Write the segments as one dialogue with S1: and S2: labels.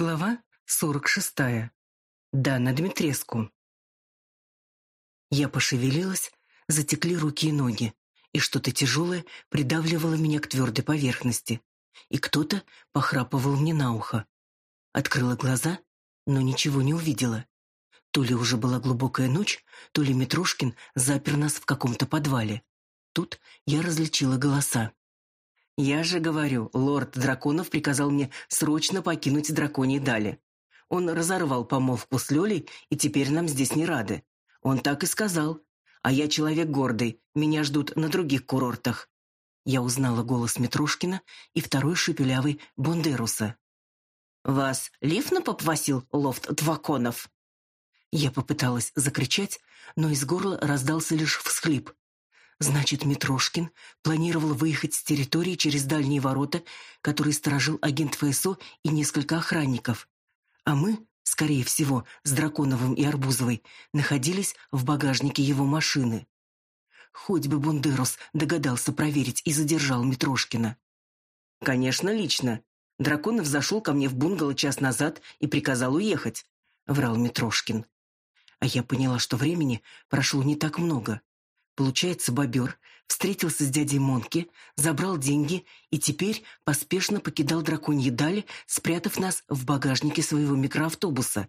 S1: Глава 46. Дана Дмитреску. Я пошевелилась, затекли руки и ноги, и что-то тяжелое придавливало меня к твердой поверхности, и кто-то похрапывал мне на ухо. Открыла глаза, но ничего не увидела. То ли уже была глубокая ночь, то ли Митрошкин запер нас в каком-то подвале. Тут я различила голоса. Я же говорю, лорд Драконов приказал мне срочно покинуть драконьи дали. Он разорвал помолвку с Лёлей, и теперь нам здесь не рады. Он так и сказал. А я человек гордый, меня ждут на других курортах. Я узнала голос Митрушкина и второй шепелявый Бондеруса. «Вас лифно попвасил лофт Дваконов?» Я попыталась закричать, но из горла раздался лишь всхлип. Значит, Митрошкин планировал выехать с территории через дальние ворота, которые сторожил агент ФСО и несколько охранников. А мы, скорее всего, с Драконовым и Арбузовой, находились в багажнике его машины. Хоть бы Бундерус догадался проверить и задержал Митрошкина. «Конечно, лично. Драконов зашел ко мне в бунгало час назад и приказал уехать», — врал Митрошкин. А я поняла, что времени прошло не так много. Получается, бобер встретился с дядей Монки, забрал деньги и теперь поспешно покидал драконьи дали, спрятав нас в багажнике своего микроавтобуса.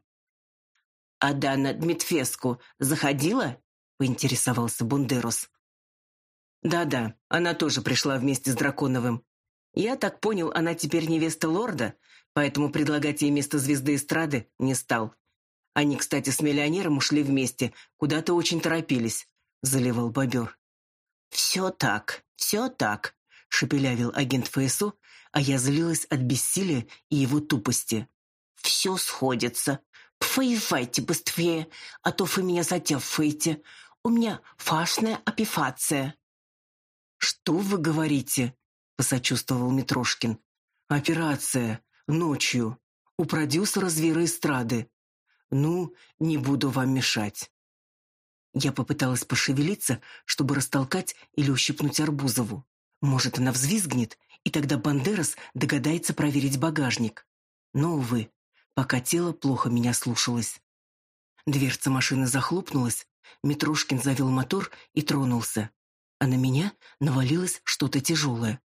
S1: «А Дана Дмитфеску заходила?» — поинтересовался Бондерос. «Да-да, она тоже пришла вместе с Драконовым. Я так понял, она теперь невеста лорда, поэтому предлагать ей место звезды эстрады не стал. Они, кстати, с миллионером ушли вместе, куда-то очень торопились. — заливал бобер. «Все так, все так», — шепелявил агент ФСО, а я злилась от бессилия и его тупости. «Все сходится. Поезжайте быстрее, а то вы меня затеваете. У меня фашная апифация». «Что вы говорите?» — посочувствовал Митрошкин. «Операция. Ночью. У продюсера звероэстрады. Ну, не буду вам мешать». Я попыталась пошевелиться, чтобы растолкать или ущипнуть Арбузову. Может, она взвизгнет, и тогда Бандерас догадается проверить багажник. Но, увы, пока тело плохо меня слушалось. Дверца машины захлопнулась, Митрошкин завел мотор и тронулся. А на меня навалилось что-то тяжелое.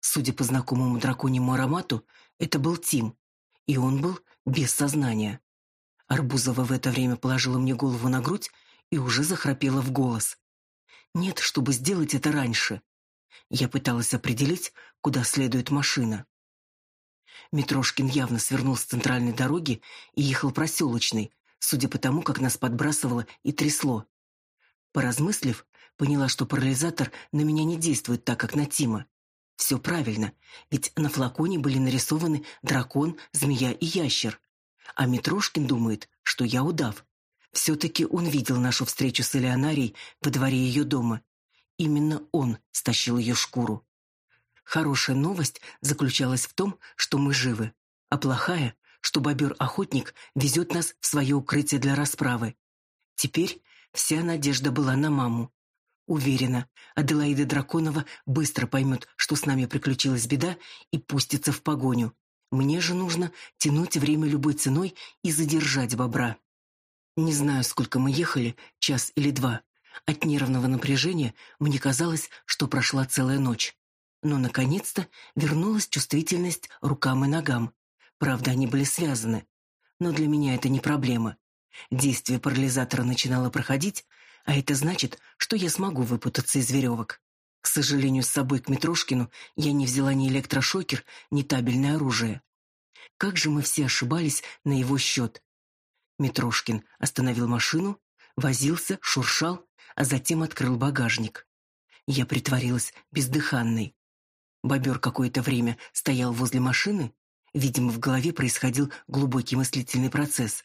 S1: Судя по знакомому драконьему аромату, это был Тим, и он был без сознания. Арбузова в это время положила мне голову на грудь и уже захрапела в голос. Нет, чтобы сделать это раньше. Я пыталась определить, куда следует машина. Митрошкин явно свернул с центральной дороги и ехал проселочной, судя по тому, как нас подбрасывало и трясло. Поразмыслив, поняла, что парализатор на меня не действует так, как на Тима. Все правильно, ведь на флаконе были нарисованы дракон, змея и ящер. А Митрошкин думает, что я удав. Все-таки он видел нашу встречу с Элеонарией во дворе ее дома. Именно он стащил ее шкуру. Хорошая новость заключалась в том, что мы живы, а плохая, что бобер-охотник везет нас в свое укрытие для расправы. Теперь вся надежда была на маму. Уверена, Аделаида Драконова быстро поймет, что с нами приключилась беда, и пустится в погоню. Мне же нужно тянуть время любой ценой и задержать бобра. Не знаю, сколько мы ехали, час или два. От нервного напряжения мне казалось, что прошла целая ночь. Но, наконец-то, вернулась чувствительность рукам и ногам. Правда, они были связаны. Но для меня это не проблема. Действие парализатора начинало проходить, а это значит, что я смогу выпутаться из веревок. К сожалению, с собой к Митрошкину я не взяла ни электрошокер, ни табельное оружие. Как же мы все ошибались на его счет. Митрошкин остановил машину, возился, шуршал, а затем открыл багажник. Я притворилась бездыханной. Бобер какое-то время стоял возле машины. Видимо, в голове происходил глубокий мыслительный процесс.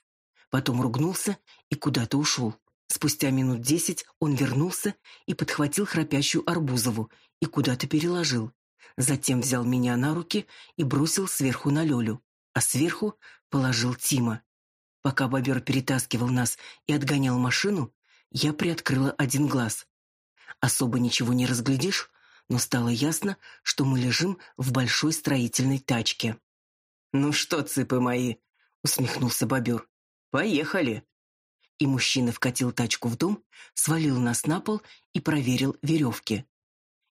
S1: Потом ругнулся и куда-то ушел. Спустя минут десять он вернулся и подхватил храпящую Арбузову и куда-то переложил. Затем взял меня на руки и бросил сверху на Лёлю, а сверху положил Тима. Пока бобер перетаскивал нас и отгонял машину, я приоткрыла один глаз. Особо ничего не разглядишь, но стало ясно, что мы лежим в большой строительной тачке. «Ну что, цыпы мои, усмехнулся бобер. «Поехали!» И мужчина вкатил тачку в дом, свалил нас на пол и проверил веревки.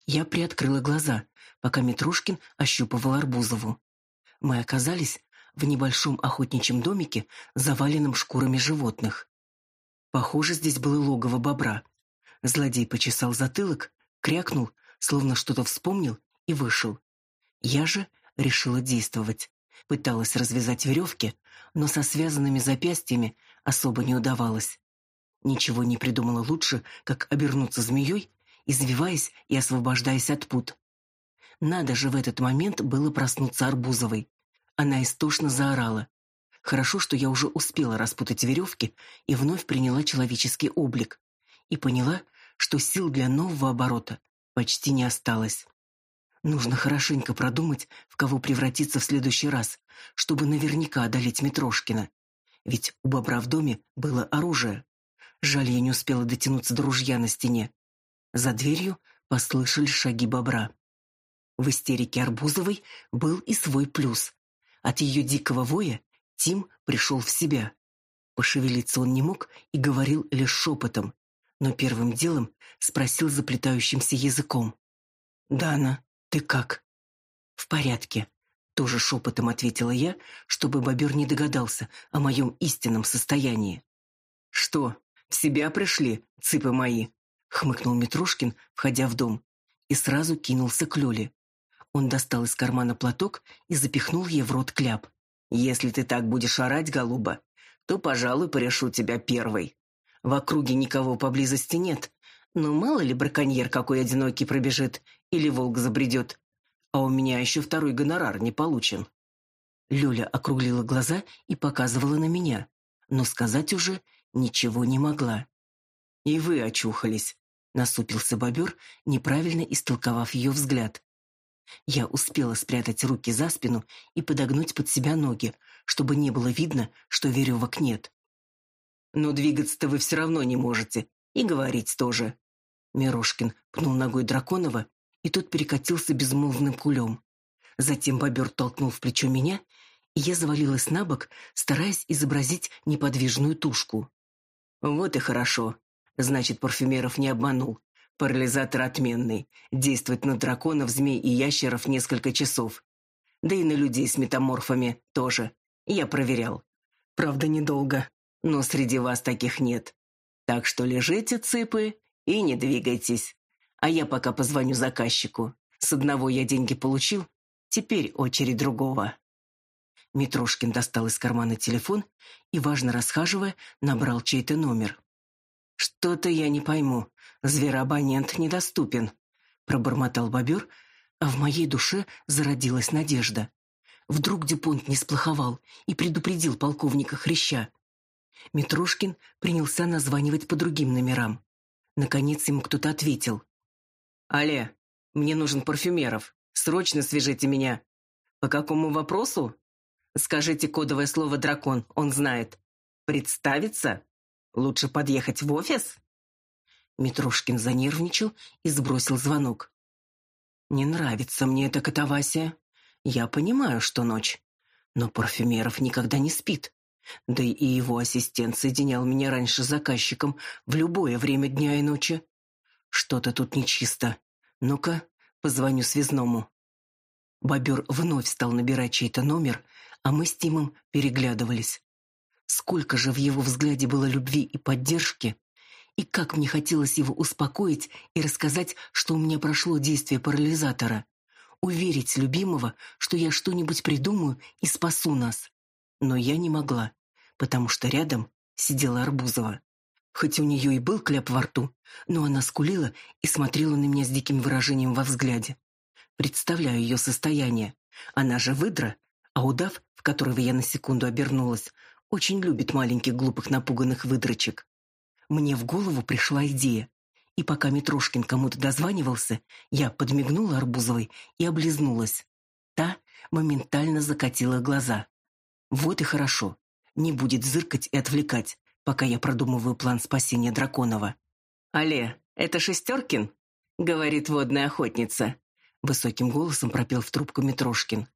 S1: Я приоткрыла глаза, пока Митрушкин ощупывал Арбузову. Мы оказались в небольшом охотничьем домике, заваленном шкурами животных. Похоже, здесь было логово бобра. Злодей почесал затылок, крякнул, словно что-то вспомнил, и вышел. Я же решила действовать. Пыталась развязать веревки, но со связанными запястьями особо не удавалось. Ничего не придумала лучше, как обернуться змеей, извиваясь и освобождаясь от пут. Надо же в этот момент было проснуться Арбузовой. Она истошно заорала. Хорошо, что я уже успела распутать веревки и вновь приняла человеческий облик. И поняла, что сил для нового оборота почти не осталось. Нужно хорошенько продумать, в кого превратиться в следующий раз, чтобы наверняка одолеть Митрошкина. Ведь у бобра в доме было оружие. Жаль, я не успела дотянуться до ружья на стене. За дверью послышались шаги бобра. В истерике Арбузовой был и свой плюс. От ее дикого воя Тим пришел в себя. Пошевелиться он не мог и говорил лишь шепотом, но первым делом спросил заплетающимся языком. «Дана, ты как?» «В порядке», — тоже шепотом ответила я, чтобы бобер не догадался о моем истинном состоянии. «Что, в себя пришли, цыпы мои?» — хмыкнул Митрушкин, входя в дом, и сразу кинулся к Лёле. Он достал из кармана платок и запихнул ей в рот кляп. «Если ты так будешь орать, голуба, то, пожалуй, порешу тебя первой. В округе никого поблизости нет, но мало ли браконьер какой одинокий пробежит или волк забредет. А у меня еще второй гонорар не получен». Лёля округлила глаза и показывала на меня, но сказать уже ничего не могла. «И вы очухались», — насупился бобер, неправильно истолковав ее взгляд. Я успела спрятать руки за спину и подогнуть под себя ноги, чтобы не было видно, что веревок нет. «Но двигаться-то вы все равно не можете, и говорить тоже». Мирошкин пнул ногой Драконова, и тот перекатился безмолвным кулем. Затем бобер толкнул в плечо меня, и я завалилась на бок, стараясь изобразить неподвижную тушку. «Вот и хорошо. Значит, Парфюмеров не обманул. Парализатор отменный. Действует на драконов, змей и ящеров несколько часов. Да и на людей с метаморфами тоже. Я проверял. Правда, недолго. Но среди вас таких нет. Так что лежите, цыпы, и не двигайтесь. А я пока позвоню заказчику. С одного я деньги получил, теперь очередь другого. Митрошкин достал из кармана телефон и, важно расхаживая, набрал чей-то номер. «Что-то я не пойму. Звероабонент недоступен», — пробормотал бобер, а в моей душе зародилась надежда. Вдруг Дюпонт не сплоховал и предупредил полковника Хряща. Митрошкин принялся названивать по другим номерам. Наконец ему кто-то ответил. «Алле, мне нужен парфюмеров. Срочно свяжите меня. По какому вопросу? Скажите кодовое слово «дракон», он знает. Представиться?» Лучше подъехать в офис?» Митрушкин занервничал и сбросил звонок. «Не нравится мне эта катавасия. Я понимаю, что ночь. Но Парфюмеров никогда не спит. Да и его ассистент соединял меня раньше с заказчиком в любое время дня и ночи. Что-то тут нечисто. Ну-ка, позвоню связному». Бобер вновь стал набирать чей-то номер, а мы с Тимом переглядывались. Сколько же в его взгляде было любви и поддержки, и как мне хотелось его успокоить и рассказать, что у меня прошло действие парализатора. Уверить любимого, что я что-нибудь придумаю и спасу нас. Но я не могла, потому что рядом сидела Арбузова. Хоть у нее и был кляп во рту, но она скулила и смотрела на меня с диким выражением во взгляде. Представляю ее состояние. Она же выдра, а удав, в которого я на секунду обернулась, очень любит маленьких глупых напуганных выдрочек. Мне в голову пришла идея. И пока Митрошкин кому-то дозванивался, я подмигнула Арбузовой и облизнулась. Та моментально закатила глаза. Вот и хорошо. Не будет зыркать и отвлекать, пока я продумываю план спасения Драконова. «Алле, это Шестеркин?» — говорит водная охотница. Высоким голосом пропел в трубку Митрошкин.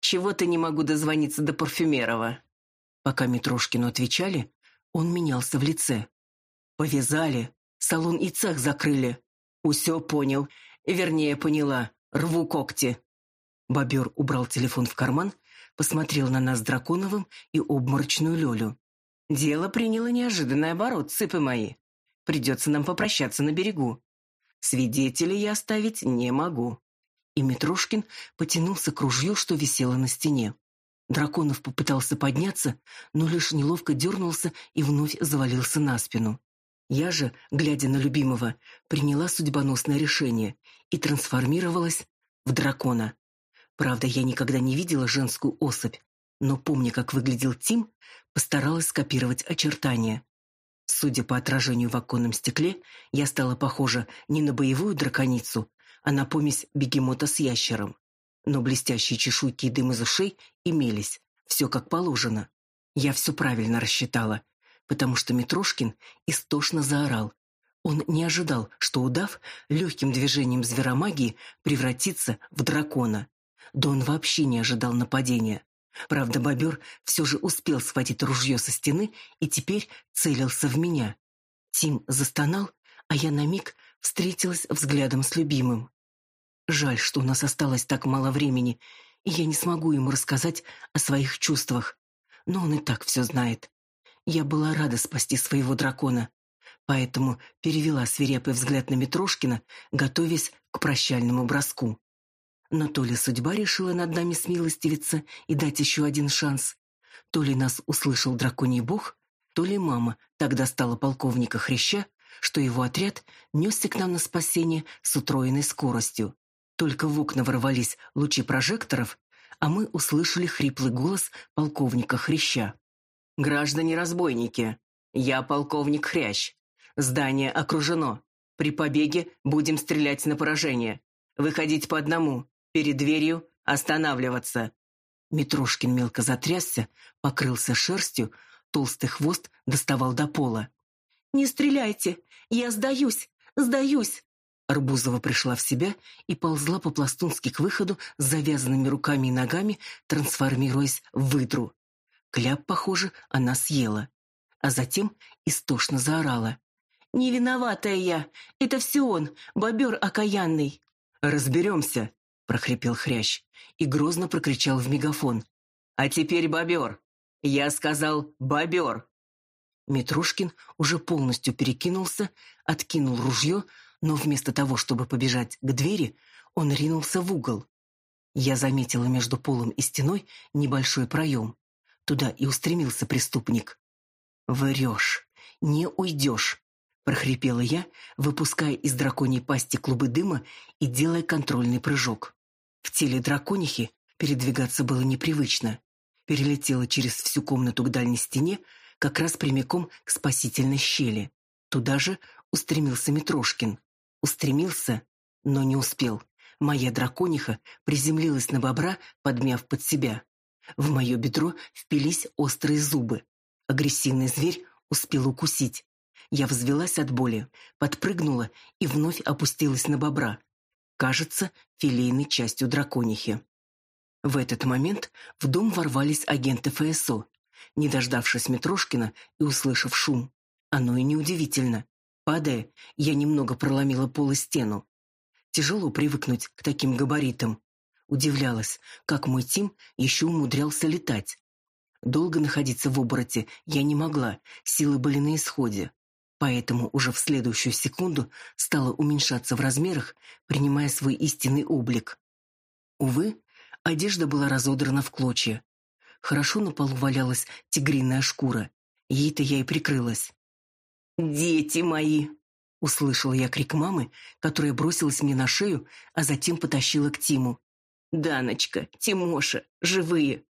S1: «Чего-то не могу дозвониться до Парфюмерова. Пока Митрошкину отвечали, он менялся в лице. «Повязали, салон и цех закрыли. Усё понял, вернее поняла, рву когти». Бобер убрал телефон в карман, посмотрел на нас Драконовым и обморочную Лёлю. «Дело приняло неожиданный оборот, цыпы мои. Придется нам попрощаться на берегу. Свидетелей я оставить не могу». И Митрошкин потянулся к ружью, что висело на стене. Драконов попытался подняться, но лишь неловко дернулся и вновь завалился на спину. Я же, глядя на любимого, приняла судьбоносное решение и трансформировалась в дракона. Правда, я никогда не видела женскую особь, но помня, как выглядел Тим, постаралась скопировать очертания. Судя по отражению в оконном стекле, я стала похожа не на боевую драконицу, а на помесь бегемота с ящером но блестящие чешуйки и дым из ушей имелись, все как положено. Я все правильно рассчитала, потому что Митрошкин истошно заорал. Он не ожидал, что удав легким движением зверомагии превратится в дракона. Да он вообще не ожидал нападения. Правда, бобер все же успел схватить ружье со стены и теперь целился в меня. Тим застонал, а я на миг встретилась взглядом с любимым. Жаль, что у нас осталось так мало времени, и я не смогу ему рассказать о своих чувствах. Но он и так все знает. Я была рада спасти своего дракона, поэтому перевела свирепый взгляд на Митрошкина, готовясь к прощальному броску. Но то ли судьба решила над нами смилостивиться и дать еще один шанс, то ли нас услышал драконий бог, то ли мама тогда стала полковника Хряща, что его отряд несся к нам на спасение с утроенной скоростью. Только в окна ворвались лучи прожекторов, а мы услышали хриплый голос полковника Хряща. «Граждане-разбойники, я полковник Хрящ. Здание окружено. При побеге будем стрелять на поражение. Выходить по одному. Перед дверью останавливаться». Митрошкин мелко затрясся, покрылся шерстью, толстый хвост доставал до пола. «Не стреляйте! Я сдаюсь! Сдаюсь!» Арбузова пришла в себя и ползла по-пластунски к выходу с завязанными руками и ногами, трансформируясь в выдру. Кляп, похоже, она съела. А затем истошно заорала. «Не виноватая я! Это все он, бобер окаянный!» «Разберемся!» — прохрипел хрящ и грозно прокричал в мегафон. «А теперь бобер! Я сказал бобер!» Митрушкин уже полностью перекинулся, откинул ружье, но вместо того, чтобы побежать к двери, он ринулся в угол. Я заметила между полом и стеной небольшой проем. Туда и устремился преступник. «Врешь, не уйдешь», — прохрипела я, выпуская из драконьей пасти клубы дыма и делая контрольный прыжок. В теле драконихи передвигаться было непривычно. Перелетела через всю комнату к дальней стене, как раз прямиком к спасительной щели. Туда же устремился Митрошкин. Устремился, но не успел. Моя дракониха приземлилась на бобра, подмяв под себя. В мое бедро впились острые зубы. Агрессивный зверь успел укусить. Я взвелась от боли, подпрыгнула и вновь опустилась на бобра. Кажется, филейной частью драконихи. В этот момент в дом ворвались агенты ФСО. Не дождавшись Митрошкина и услышав шум, оно и неудивительно. Падая, я немного проломила пол и стену. Тяжело привыкнуть к таким габаритам. Удивлялась, как мой Тим еще умудрялся летать. Долго находиться в обороте я не могла, силы были на исходе. Поэтому уже в следующую секунду стала уменьшаться в размерах, принимая свой истинный облик. Увы, одежда была разодрана в клочья. Хорошо на полу валялась тигриная шкура. Ей-то я и прикрылась. «Дети мои!» — услышала я крик мамы, которая бросилась мне на шею, а затем потащила к Тиму. «Даночка, Тимоша, живые!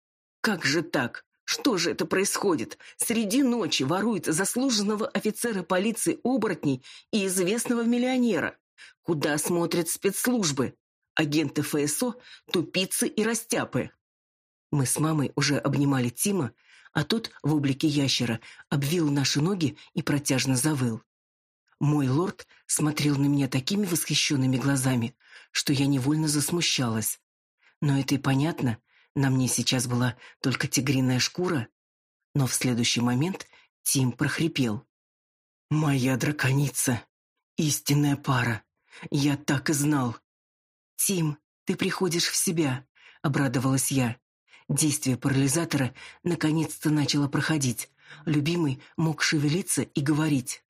S1: Как же так? Что же это происходит? Среди ночи воруют заслуженного офицера полиции оборотней и известного миллионера. Куда смотрят спецслужбы? Агенты ФСО, тупицы и растяпы». Мы с мамой уже обнимали Тима, а тот в облике ящера обвил наши ноги и протяжно завыл. Мой лорд смотрел на меня такими восхищенными глазами, что я невольно засмущалась. Но это и понятно, на мне сейчас была только тигриная шкура. Но в следующий момент Тим прохрипел. «Моя драконица! Истинная пара! Я так и знал!» «Тим, ты приходишь в себя!» — обрадовалась я. Действие парализатора наконец-то начало проходить. Любимый мог шевелиться и говорить.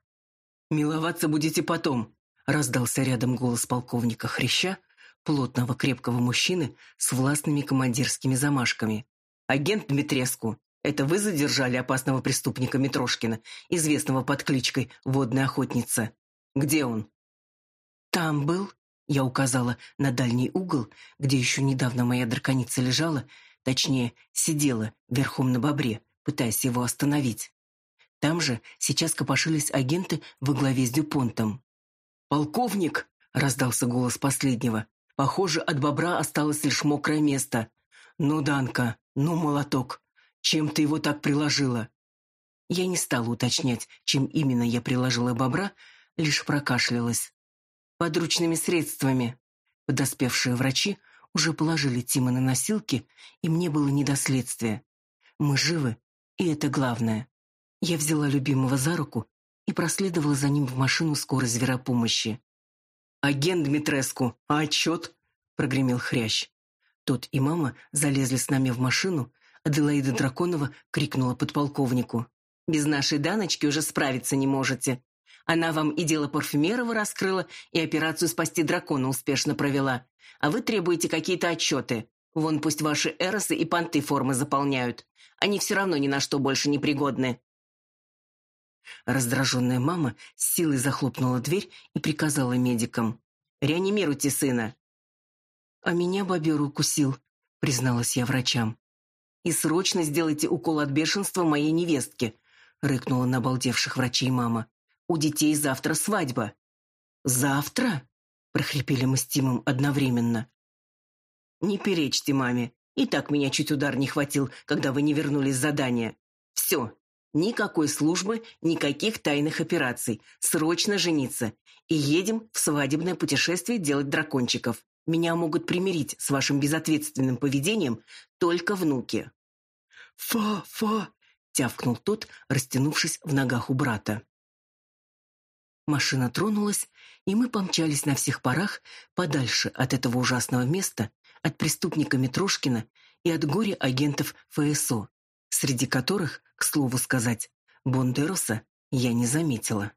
S1: «Миловаться будете потом», — раздался рядом голос полковника Хряща, плотного крепкого мужчины с властными командирскими замашками. «Агент Дмитреску, это вы задержали опасного преступника Митрошкина, известного под кличкой «Водная охотница». Где он?» «Там был», — я указала на дальний угол, где еще недавно моя драконица лежала, точнее, сидела верхом на бобре, пытаясь его остановить. Там же сейчас копошились агенты во главе с Дюпонтом. «Полковник!» — раздался голос последнего. «Похоже, от бобра осталось лишь мокрое место. Ну, Данка, ну, молоток, чем ты его так приложила?» Я не стала уточнять, чем именно я приложила бобра, лишь прокашлялась. «Подручными средствами». Подоспевшие врачи уже положили Тима на носилки, и мне было не до следствия. Мы живы, и это главное. Я взяла любимого за руку и проследовала за ним в машину скорой зверопомощи. «Агент Дмитреску, а отчет?» — прогремел хрящ. Тот и мама залезли с нами в машину, Аделаида Драконова крикнула подполковнику. «Без нашей Даночки уже справиться не можете. Она вам и дело Парфюмерова раскрыла, и операцию «Спасти дракона» успешно провела а вы требуете какие-то отчеты. Вон пусть ваши эросы и понты формы заполняют. Они все равно ни на что больше не пригодны». Раздраженная мама с силой захлопнула дверь и приказала медикам. «Реанимируйте сына». «А меня бобер укусил», — призналась я врачам. «И срочно сделайте укол от бешенства моей невестке», — рыкнула на обалдевших врачей мама. «У детей завтра свадьба». «Завтра?» прохрипели мы с Тимом одновременно. Не перечьте маме. И так меня чуть удар не хватил, когда вы не вернулись с задания. Все. Никакой службы, никаких тайных операций. Срочно жениться. И едем в свадебное путешествие делать дракончиков. Меня могут примирить с вашим безответственным поведением только внуки. «Фа-фа!» — тявкнул тот, растянувшись в ногах у брата. Машина тронулась, и мы помчались на всех парах подальше от этого ужасного места, от преступника Митрошкина и от горя агентов ФСО, среди которых, к слову сказать, Бондероса я не заметила.